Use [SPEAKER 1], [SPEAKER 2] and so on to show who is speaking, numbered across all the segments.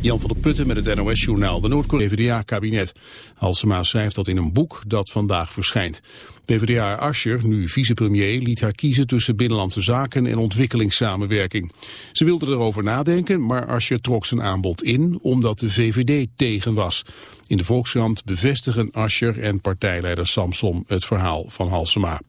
[SPEAKER 1] Jan van der Putten met het NOS-journaal. De Noord-Korea-kabinet. Halsema schrijft dat in een boek dat vandaag verschijnt. PvdA Ascher, nu vicepremier, liet haar kiezen tussen binnenlandse zaken en ontwikkelingssamenwerking. Ze wilde erover nadenken, maar Ascher trok zijn aanbod in omdat de VVD tegen was. In de Volkskrant bevestigen Ascher en partijleider Samson het verhaal van Halsema.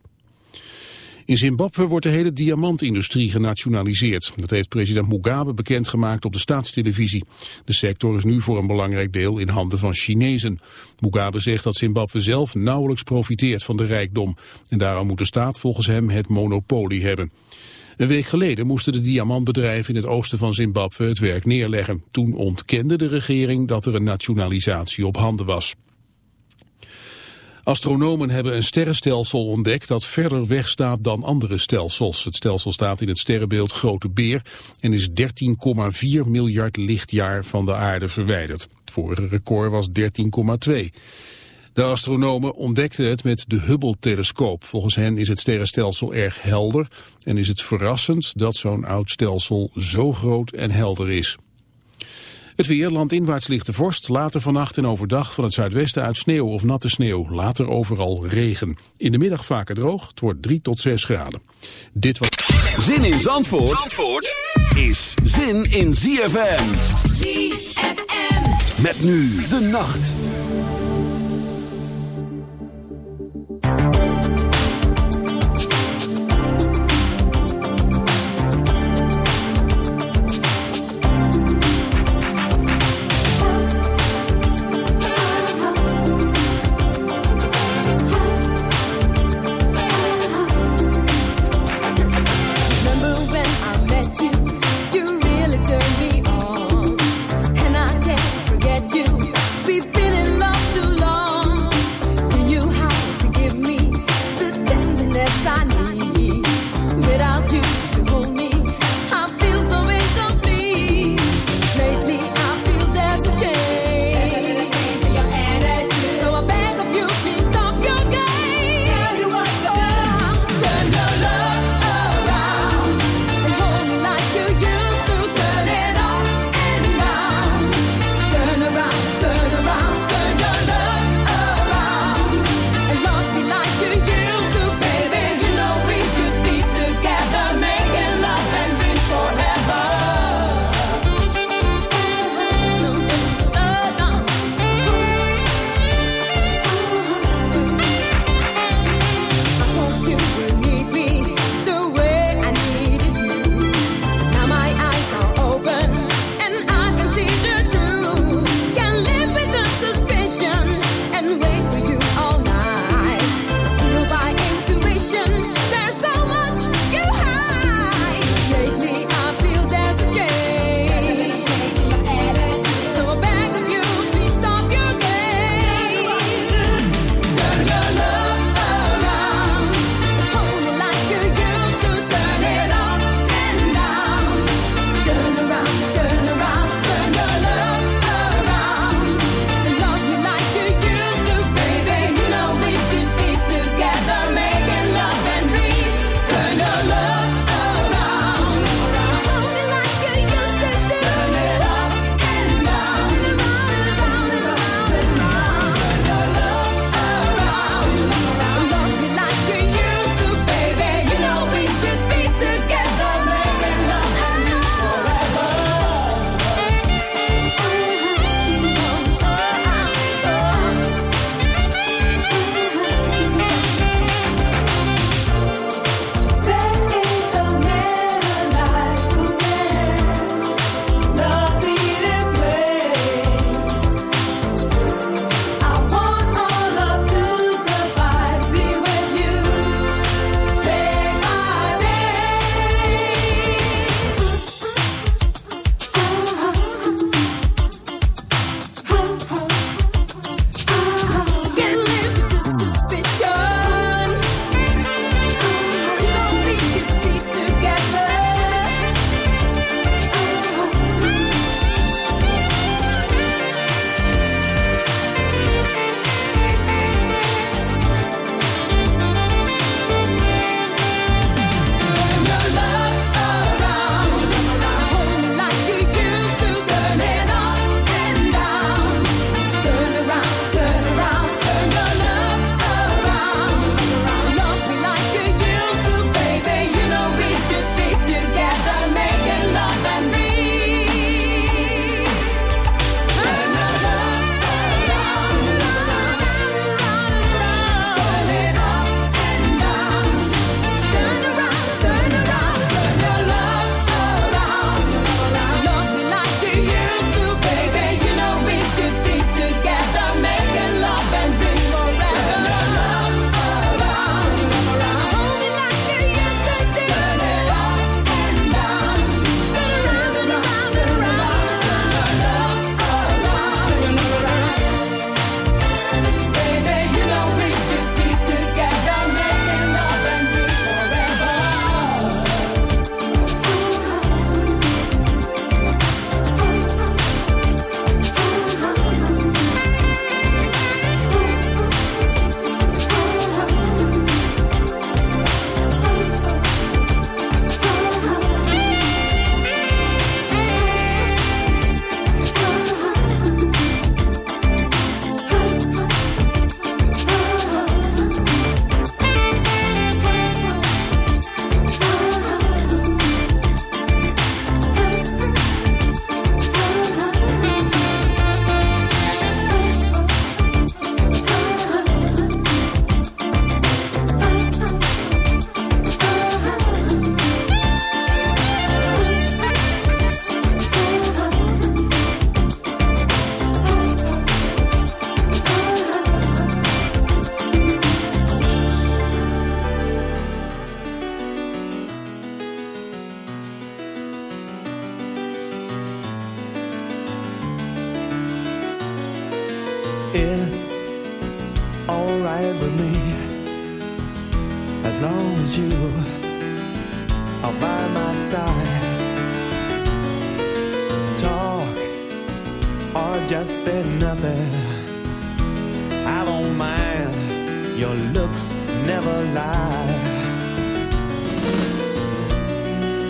[SPEAKER 1] In Zimbabwe wordt de hele diamantindustrie genationaliseerd. Dat heeft president Mugabe bekendgemaakt op de staatstelevisie. De sector is nu voor een belangrijk deel in handen van Chinezen. Mugabe zegt dat Zimbabwe zelf nauwelijks profiteert van de rijkdom. En daarom moet de staat volgens hem het monopolie hebben. Een week geleden moesten de diamantbedrijven in het oosten van Zimbabwe het werk neerleggen. Toen ontkende de regering dat er een nationalisatie op handen was. Astronomen hebben een sterrenstelsel ontdekt dat verder weg staat dan andere stelsels. Het stelsel staat in het sterrenbeeld Grote Beer en is 13,4 miljard lichtjaar van de aarde verwijderd. Het vorige record was 13,2. De astronomen ontdekten het met de Hubble-telescoop. Volgens hen is het sterrenstelsel erg helder en is het verrassend dat zo'n oud stelsel zo groot en helder is. Het weer, landinwaarts ligt de vorst. Later vannacht en overdag van het zuidwesten uit sneeuw of natte sneeuw. Later overal regen. In de middag vaker droog. Het wordt 3 tot 6 graden. Dit was...
[SPEAKER 2] Zin in Zandvoort, Zandvoort is zin in ZFM. ZFM. Met nu de nacht.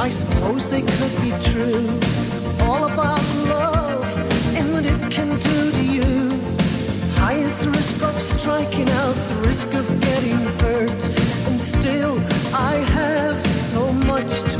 [SPEAKER 3] I
[SPEAKER 4] suppose they could be true. All about love and what it can do to you. High is the risk of striking out, the risk of getting hurt. And still, I have so much to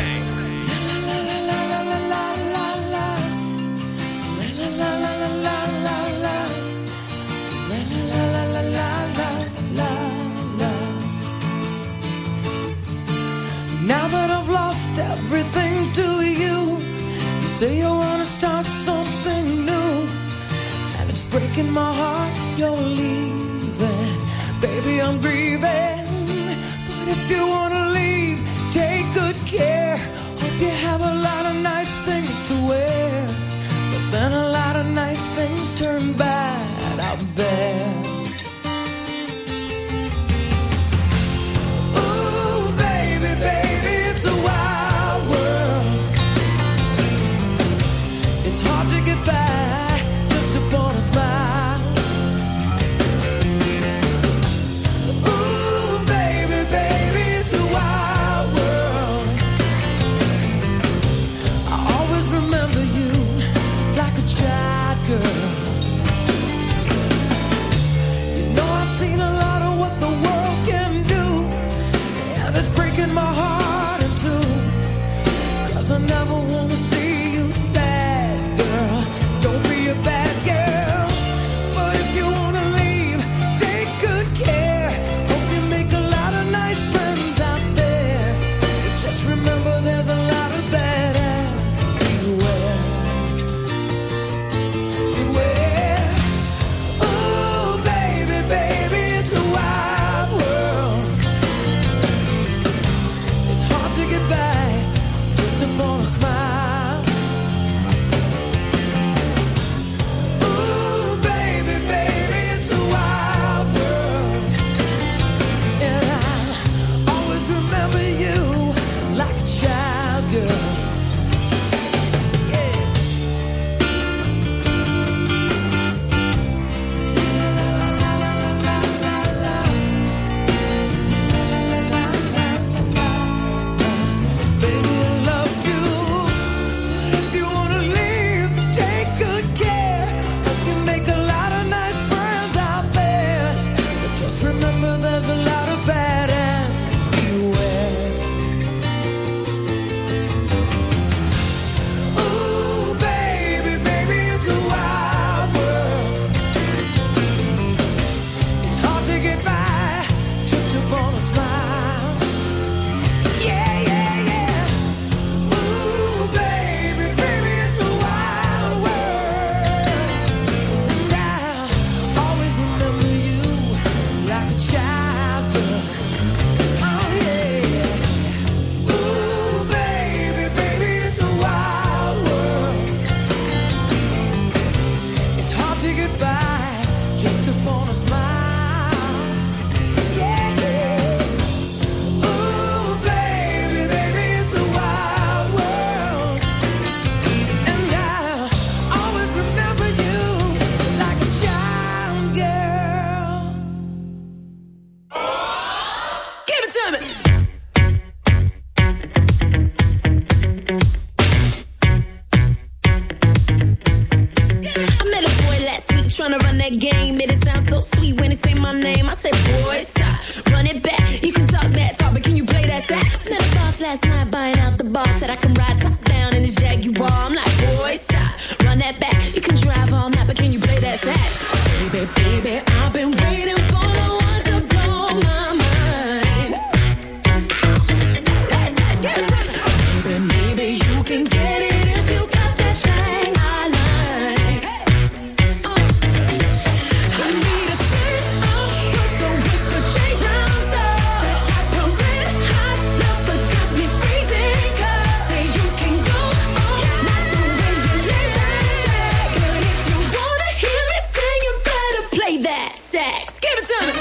[SPEAKER 5] sex. Give it to me.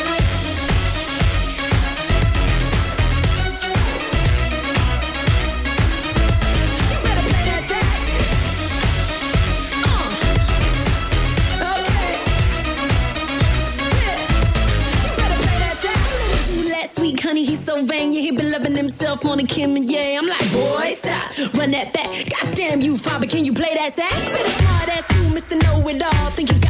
[SPEAKER 3] You better play that sex. Uh. Oh, okay. You better play that sex. Last week, honey, he's so vain. Yeah, he been loving himself on a Kim and yeah. I'm like, boy, stop, run that back. Goddamn you, father, can you play that sax? Hard ass, you, Mr. Know It All. Think you got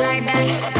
[SPEAKER 4] like that.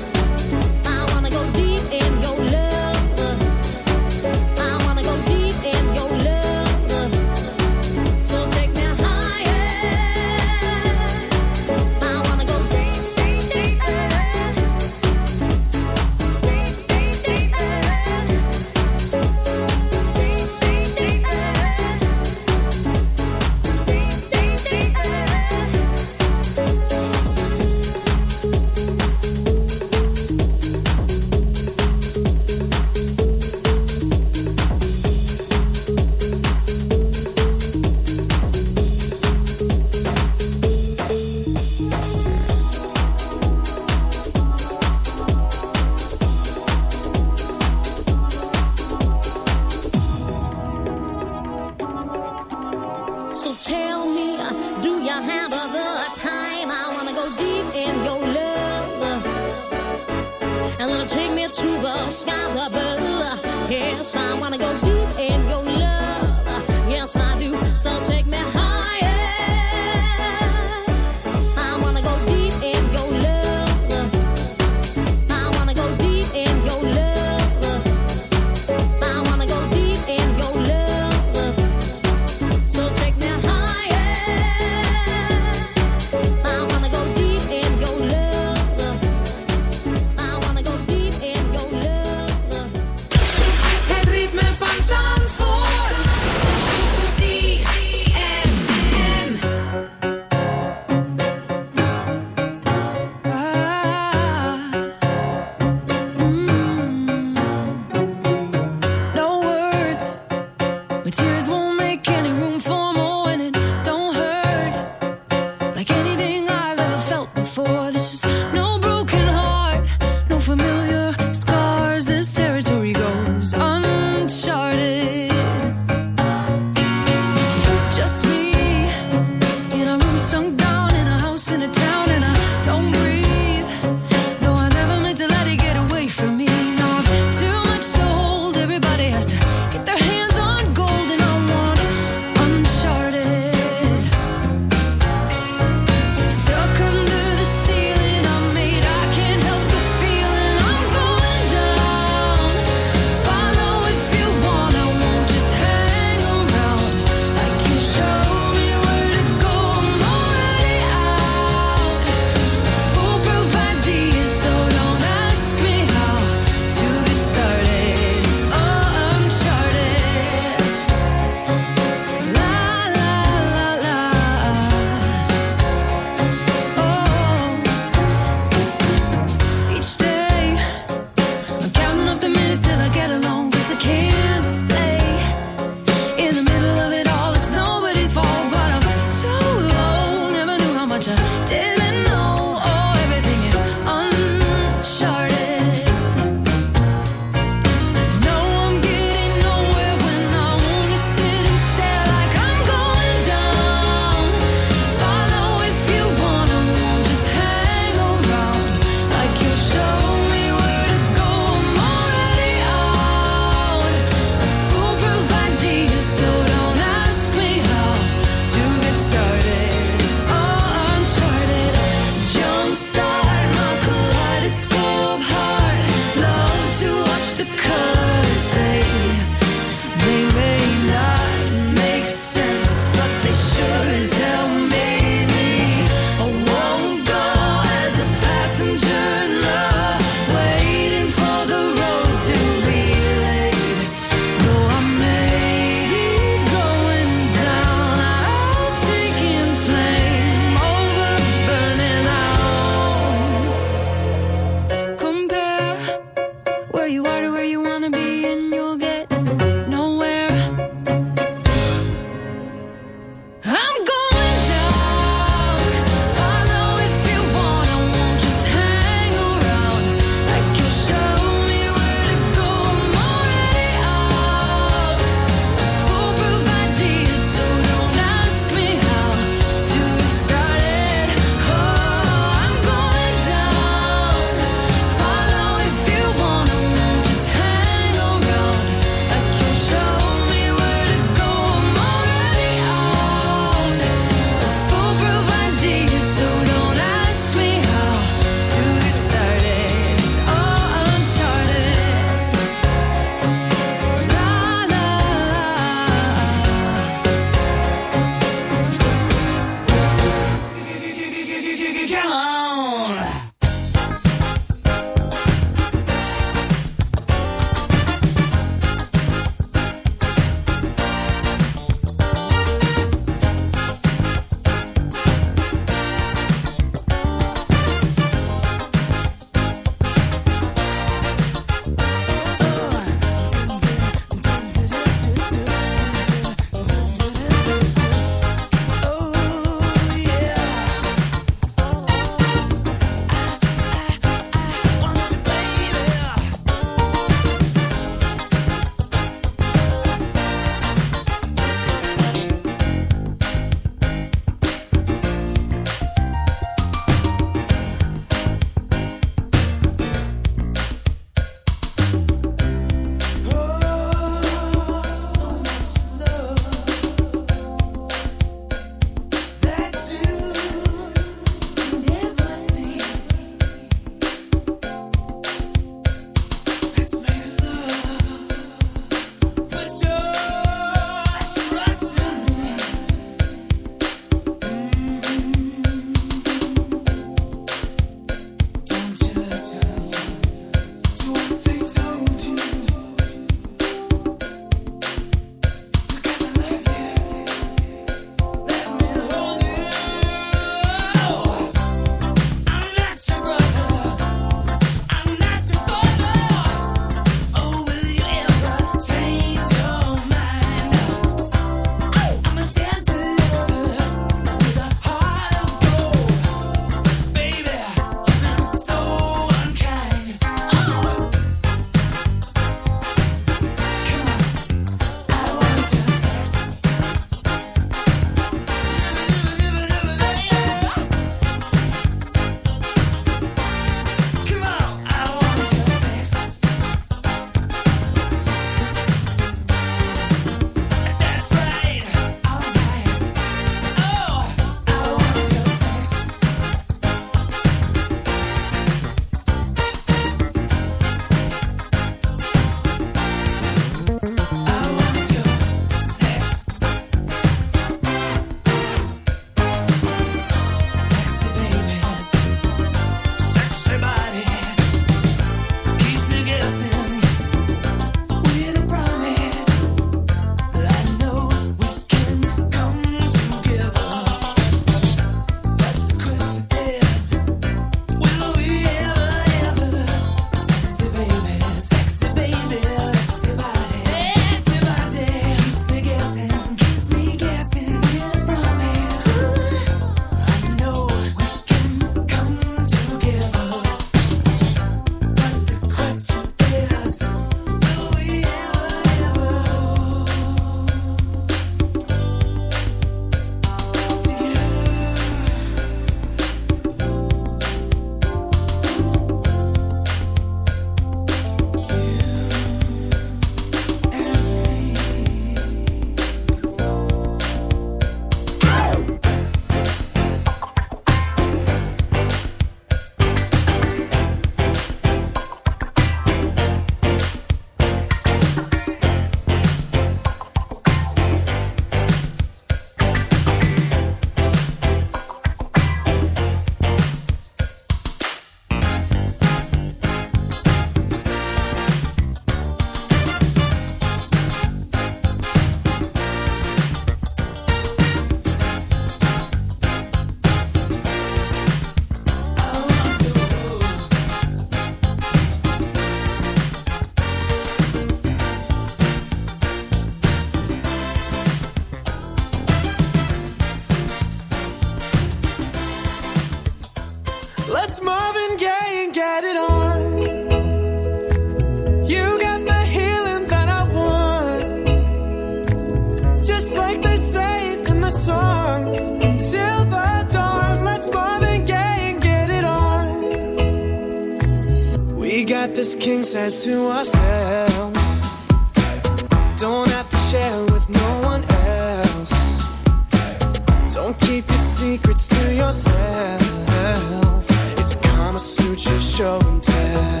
[SPEAKER 6] show and
[SPEAKER 7] tell.